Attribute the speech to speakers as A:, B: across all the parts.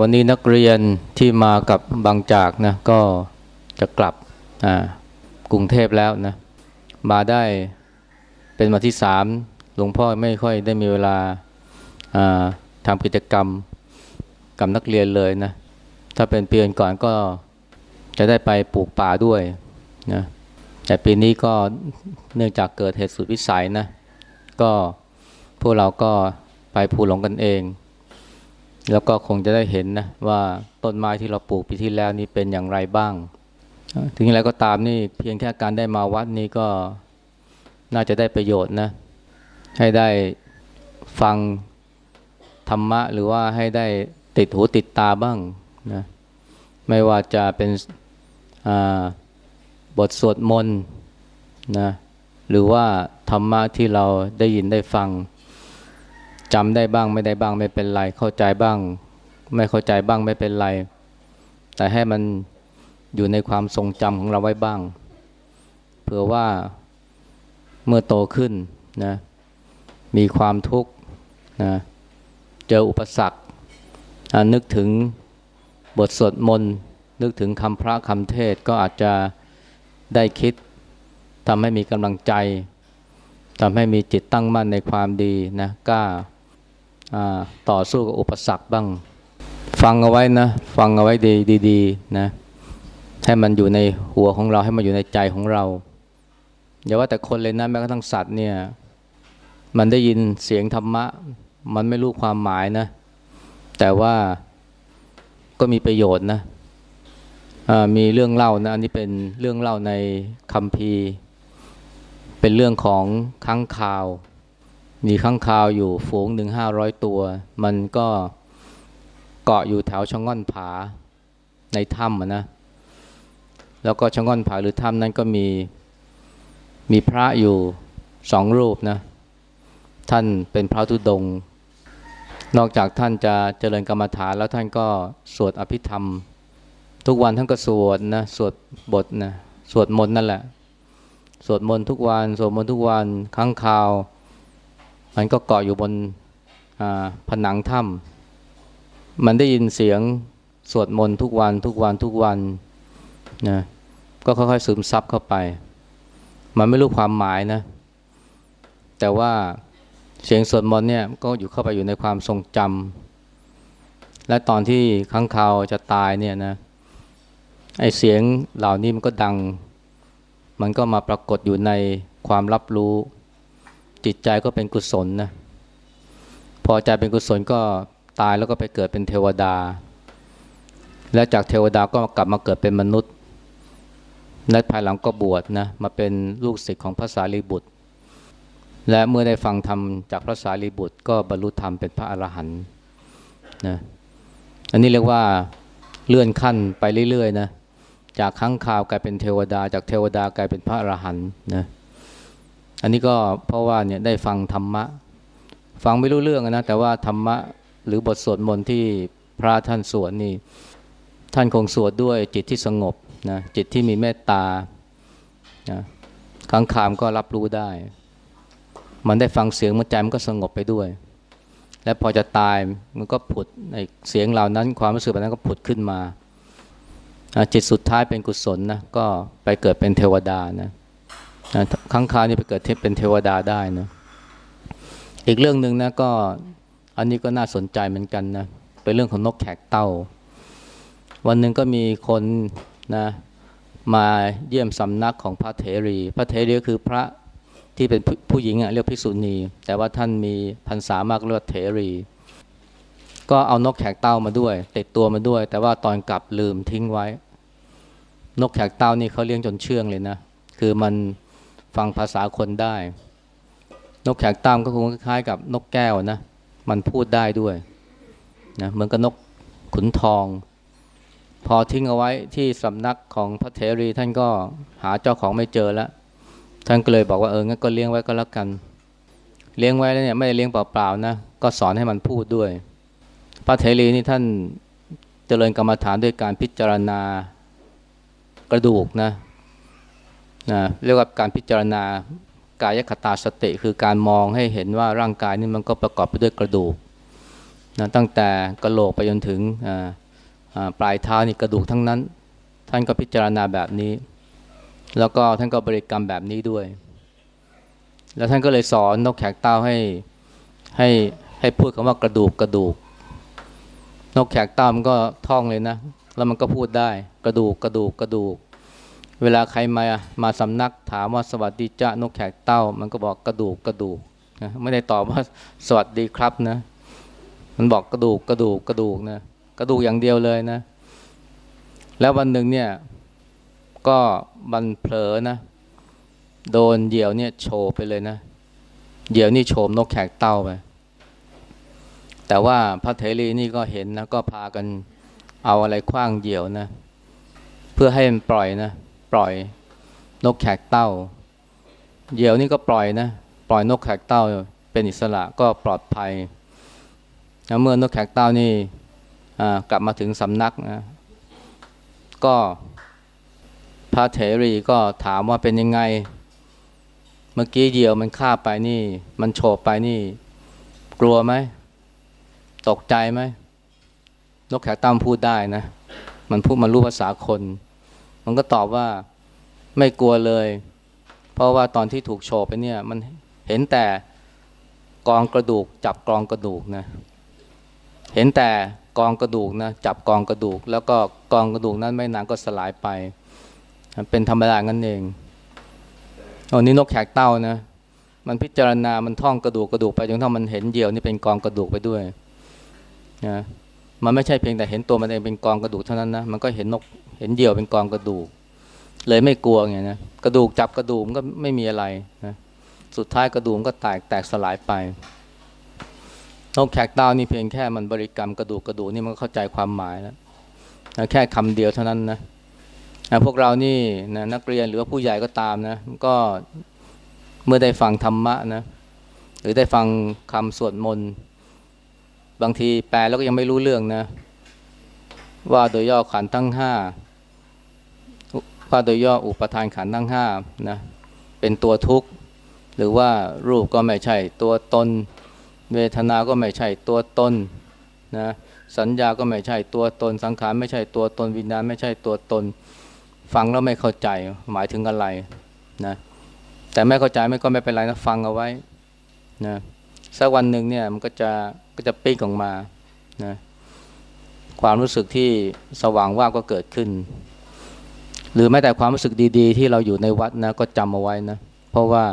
A: วันนี้นักเรียนที่มากับบางจากนะก็จะกลับกรุงเทพแล้วนะมาได้เป็นวันที่สามหลวงพ่อไม่ค่อยได้มีเวลาทำกิจกรรมกับนักเรียนเลยนะถ้าเป็นปีก่อนก็จะได้ไปปลูกป่าด้วยนะแต่ปีนี้ก็เนื่องจากเกิดเหตุสุดวิสัยนะก็พวกเราก็ไปภูหลงกันเอง แล้วก็คงจะได้เห็นนะว่าต้นไม้ที่เราปลูกปีที่แล้วนี่เป็นอย่างไรบ้าง ถึงอย่างไรก็ตามนี่เพียงแค่การได้มาวัดนี้ก็น่าจะได้ประโยชน์นะ ให้ได้ฟังธรรมะหรือว่าให้ได้ติดหูติดตาบ้างนะไม่ว่าจะเป็นบทสวดมนต์นะหรือว่าธรรมะที่เราได้ยินได้ฟัง จำได้บ้างไม่ได้บ้างไม่เป็นไร เข้าใจบ้าง ไม่เข้าใจบ้างไม่เป็นไร แต่ให้มันอยู่ในความทรงจำของเราไว้บ้าง เผื่อว่าเมื่อโตขึ้นนะมีความทุกข์นะเจออุปสรรคนึกถึงบทสวดมนต์ นึกถึงคำพระคำเทศก็อาจจะได้คิดทำให้มีกำลังใจทำให้มีจิตตั้งมั่นในความดีนะกล้า ต่อสู้กับอุปสรรคบ้าง ฟังเอาไว้นะ ฟังเอาไว้ดีดีนะให้มันอยู่ในหัวของเราให้มันอยู่ในใจของเรา อย่าว่าแต่คนเลยนะแม้กระทั่งสัตว์เนี่ย มันได้ยินเสียงธรรมะ มันไม่รู้ความหมายนะ แต่ว่าก็มีประโยชน์นะมีเรื่องเล่านะอันนี้เป็นเรื่องเล่าในคัมภีร์ เป็นเรื่องของค้างคาว มีข้างคาวอยู่ฝูงหนึ่งห้าร้อยตัว มันก็เกาะอยู่แถวช่องง่อนผาในถ้ำนะ แล้วก็ช่องง่อนผาหรือถ้ำนั้นก็มีมีพระอยู่สองรูปนะ ท่านเป็นพระธุดง นอกจากท่านจะเจริญกรรมฐานแล้วท่านก็สวดอภิธรรม ทุกวันท่านก็สวดนะสวดบทนะสวดมนต์นั่นแหละ สวดมนต์ทุกวัน สวดมนต์ทุกวันข้างคาว มันก็เกาะอยู่บนผนังถ้ำมันได้ยินเสียงสวดมนต์ทุกวันทุกวันทุกวันนะก็ค่อยๆซึมซับเข้าไป มันไม่รู้ความหมายนะ แต่ว่าเสียงสวดมนต์เนี่ยก็อยู่เข้าไปอยู่ในความทรงจำและตอนที่ข้างคาจะตายเนี่ยนะไอเสียงเหล่านี้มันก็ดัง มันก็มาปรากฏอยู่ในความรับรู้ จิตใจก็เป็นกุศลนะพอใจเป็นกุศลก็ตายแล้วก็ไปเกิดเป็นเทวดา และจากเทวดาก็กลับมาเกิดเป็นมนุษย์และภายหลังก็บวชนะมาเป็นลูกศิษย์ของพระสารีบุตร และเมื่อได้ฟังธรรมจากพระสารีบุตร ก็บรรลุธรรมเป็นพระอรหันต์นะอันนี้เรียกว่าเลื่อนขั้นไปเรื่อยๆนะจากครั้งข่าวกลายเป็นเทวดา จากเทวดากลายเป็นพระอรหันต์นะ อันนี้ก็เพราะว่าเนี่ยได้ฟังธรรมะ ฟังไม่รู้เรื่องนะแต่ว่าธรรมะหรือบทสวดมนต์ที่พระท่านสวดนี่ ท่านคงสวดด้วยจิตที่สงบนะจิตที่มีเมตตานะขังขามก็รับรู้ได้ มันได้ฟังเสียงมันใจมันก็สงบไปด้วย และพอจะตายมันก็ผุดในเสียงเหล่านั้น ความรู้สึกแบบนั้นก็ผุดขึ้นมาจิตสุดท้ายเป็นกุศลนะก็ไปเกิดเป็นเทวดานะ ข้างคานี่ไปเกิดเป็นเทวดาได้นะอีกเรื่องหนึ่งนะก็อันนี้ก็น่าสนใจเหมือนกันนะเป็นเรื่องของนกแขกเต้า วันหนึ่งก็มีคนนะมาเยี่ยมสำนักของพระเถรี พระเถรีก็คือพระที่เป็นผู้หญิงอะเรียกภิกษุณี แต่ว่าท่านมีพรรษามากเรียกเถรี ก็เอานกแขกเต้ามาด้วย ติดตัวมาด้วย แต่ว่าตอนกลับลืมทิ้งไว้ นกแขกเต้านี่เขาเลี้ยงจนเชื่องเลยนะ คือมัน ฟังภาษาคนได้ นกแขกตามก็คงคล้ายกับนกแก้วนะ มันพูดได้ด้วยนะเหมือนกับนกขุนทอง พอทิ้งเอาไว้ที่สำนักของพระเทรีท่านก็หาเจ้าของไม่เจอแล้ว ท่านก็เลยบอกว่าเอองั้นก็เลี้ยงไว้ก็แล้วกัน เลี้ยงไว้แล้วเนี่ยไม่ได้เลี้ยงเปล่าๆนะ ก็สอนให้มันพูดด้วย พระเทรีนี่ท่านเจริญกรรมฐานด้วยการพิจารณากระดูกนะ นะเรียกว่าการพิจารณากายคตาสติคือการมองให้เห็นว่าร่างกายนี่มันก็ประกอบไปด้วยกระดูกนะตั้งแต่กระโหลกไปจนถึงปลายเท้านี่กระดูกทั้งนั้น ท่านก็พิจารณาแบบนี้ แล้วก็ท่านก็บริกรรมแบบนี้ด้วย แล้วท่านก็เลยสอนนกแขกเต้าให้ให้ให้พูดคำว่ากระดูกกระดูก นกแขกเต้ามันก็ท่องเลยนะ แล้วมันก็พูดได้กระดูกกระดูกกระดูก เวลาใครมามาสำนักถามว่าสวัสดีจ้านกแขกเต้า มันก็บอกกระดูกกระดูกนะไม่ได้ตอบว่าสวัสดีครับนะ มันบอกกระดูกกระดูกกระดูกนะกระดูกอย่างเดียวเลยนะ แล้ววันหนึ่งเนี่ย ก็บันเผลอนะ โดนเหยี่ยวเนี่ยโฉบไปเลยนะเหยี่ยวนี่โฉมนกแขกเต้าไปแต่ว่าพระเถรีนี่ก็เห็นนะก็พากันเอาอะไรคว้างเหยี่ยวนะ เพื่อให้มันปล่อยนะ ปล่อยนกแขกเต้า เหยี่ยวนี่ก็ปล่อยนะ ปล่อยนกแขกเต้าเป็นอิสระก็ปลอดภัยแล้วเมื่อนกแขกเต้านี่กลับมาถึงสำนักนะก็พระเถรีก็ถามว่าเป็นยังไง เมื่อกี้เหยี่ยวมันฆ่าไปนี่ มันโฉบไปนี่ กลัวไหม ตกใจไหมนกแขกตั้มพูดได้นะ มันพูดมันรู้ภาษาคน มันก็ตอบว่าไม่กลัวเลย เพราะว่าตอนที่ถูกโฉบไปเนี่ย มันเห็นแต่กองกระดูก จับกองกระดูกนะ เห็นแต่กองกระดูกนะจับกองกระดูก แล้วก็กองกระดูกนั้นไม่นานก็สลายไป เป็นธรรมดางั้นเองอันนี้นกแขกเต้านะ มันพิจารณา มันท่องกระดูกกระดูกไปจนถ้ามันเห็นเหยี่ยวนี่เป็นกองกระดูกไปด้วยนะ มันไม่ใช่เพียงแต่เห็นตัวมันเองเป็นกองกระดูกเท่านั้นนะมันก็เห็นนกเห็นเหยี่ยวเป็นกองกระดูก เลยไม่กลัวไงนะกระดูกจับกระดูกมันก็ไม่มีอะไรนะสุดท้ายกระดูกก็แตกแตกสลายไปนกแขกดาวนี่เพียงแค่มันบริกรรมกระดูกกระดูกนี่มันเข้าใจความหมายแล้วแค่คำเดียวเท่านั้นนะพวกเรานี่นะนักเรียนหรือว่าผู้ใหญ่ก็ตามนะก็เมื่อได้ฟังธรรมะนะหรือได้ฟังคำสวดมนต์ บางทีแปลแล้วก็ยังไม่รู้เรื่องนะ ว่าโดยย่อขันทั้งห้าว่าโดยย่ออุปทานขันทั้งห้านะเป็นตัวทุกข์ หรือว่ารูปก็ไม่ใช่ตัวตน เวทนาก็ไม่ใช่ตัวตนนะสัญญาก็ไม่ใช่ตัวตน สังขารไม่ใช่ตัวตน วิญญาณไม่ใช่ตัวตน ฟังแล้วไม่เข้าใจหมายถึงอะไรนะแต่ไม่เข้าใจไม่ก็ไม่เป็นไรนะฟังเอาไว้นะสักวันหนึ่งเนี่ยมันก็จะ จะปีกออกมานะความรู้สึกที่สว่างว่าก็เกิดขึ้น หรือแม้แต่ความรู้สึกดีๆ ที่เราอยู่ในวัดนะก็จำเอาไว้นะเพราะว่า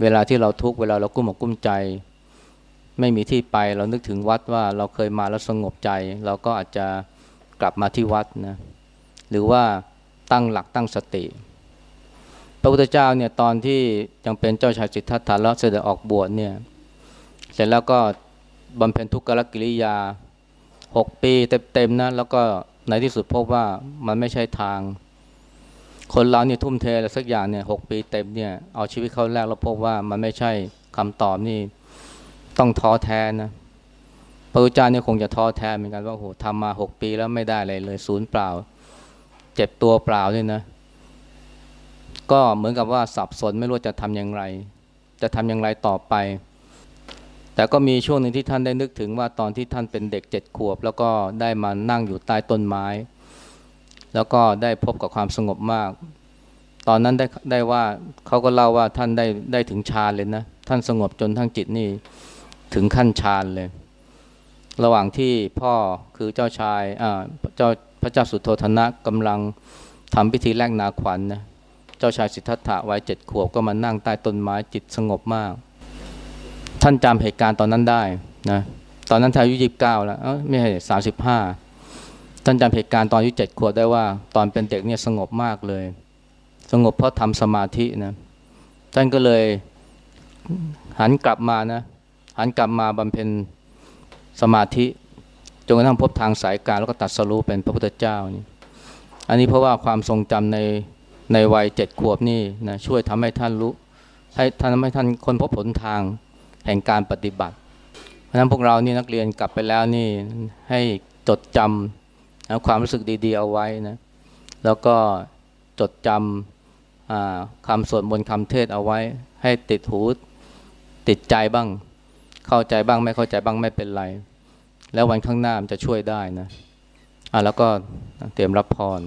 A: เวลาที่เราทุกข์เวลาเรากุ้มอกกุ้มใจ ไม่มีที่ไปเรานึกถึงวัดว่าเราเคยมาแล้วสงบใจ เราก็อาจจะกลับมาที่วัดนะหรือว่าตั้งหลักตั้งสติ พระพุทธเจ้าเนี่ยตอนที่ยังเป็นเจ้าชายสิทธัตถะแล้วเสด็จออกบวชเนี่ยเสร็จแล้วก็ บำเพ็ญทุกขกิริยาหกปีเต็มๆนะแล้วก็ในที่สุดพบว่ามันไม่ใช่ทาง คนเราเนี่ยทุ่มเทอะไรสักอย่างเนี่ยหกปีเต็มเนี่ยเอาชีวิตเขาแรกแล้วพบว่ามันไม่ใช่คำตอบนี่ต้องท้อแท้นะพระพุทธเจ้าเนี่ยคงจะท้อแท้เหมือนกันว่าโหทำมาหกปีแล้วไม่ได้อะไรเลยศูนย์เปล่า เจ็บตัวเปล่าด้วยนะ ก็เหมือนกับว่าสับสนไม่รู้จะทำอย่างไร จะทำอย่างไรต่อไป แต่ก็มีช่วงหนึ่งที่ท่านได้นึกถึงว่าตอนที่ท่านเป็นเด็กเจ็ดขวบ แล้วก็ได้มานั่งอยู่ใต้ต้นไม้ แล้วก็ได้พบกับความสงบมาก ตอนนั้นได้ได้ว่าเขาก็เล่าว่าท่านได้ได้ถึงฌานเลยนะ ท่านสงบจนทั้งจิตนี่ถึงขั้นฌานเลย ระหว่างที่พ่อคือเจ้าชายอ่าเจ้าพระเจ้าสุโธธนะกำลังทำพิธีแลกนาขวัญนนะเจ้าชายสิทธัตถะวัยเจ็ดขวบก็มานั่งใต้ต้นไม้จิตสงบมาก ท่านจำเหตุการณ์ตอนนั้นได้นะตอนนั้นท่านอายุยี่สิบเก้าแล้วไม่ใช่สามสิบห้าท่านจำเหตุการณ์ตอนอายุเจ็ดขวบได้ว่า ตอนเป็นเด็กเนี่ยสงบมากเลย สงบเพราะทำสมาธินะท่านก็เลยหันกลับมานะหันกลับมาบำเพ็ญสมาธิจนกระทั่งพบทางสายกลางแล้วก็ตัดสรู้เป็นพระพุทธเจ้านี่อันนี้เพราะว่าความทรงจำในในวัยเจ็ดขวบนี่นะช่วยทำให้ท่านรู้ให้ท่านทำให้ท่านคนพบผลทาง แห่งการปฏิบัติ เพราะนั้นพวกเรานี่นักเรียนกลับไปแล้วนี่ให้จดจำนะความรู้สึกดี ๆ เอาไว้นะแล้วก็จดจำคำสวดมนต์คำเทศเอาไว้ ให้ติดหูติดใจบ้าง เข้าใจบ้างไม่เข้าใจบ้างไม่เป็นไร แล้ววันข้างหน้ามันจะช่วยได้นะอะแล้วก็เตรียมรับพร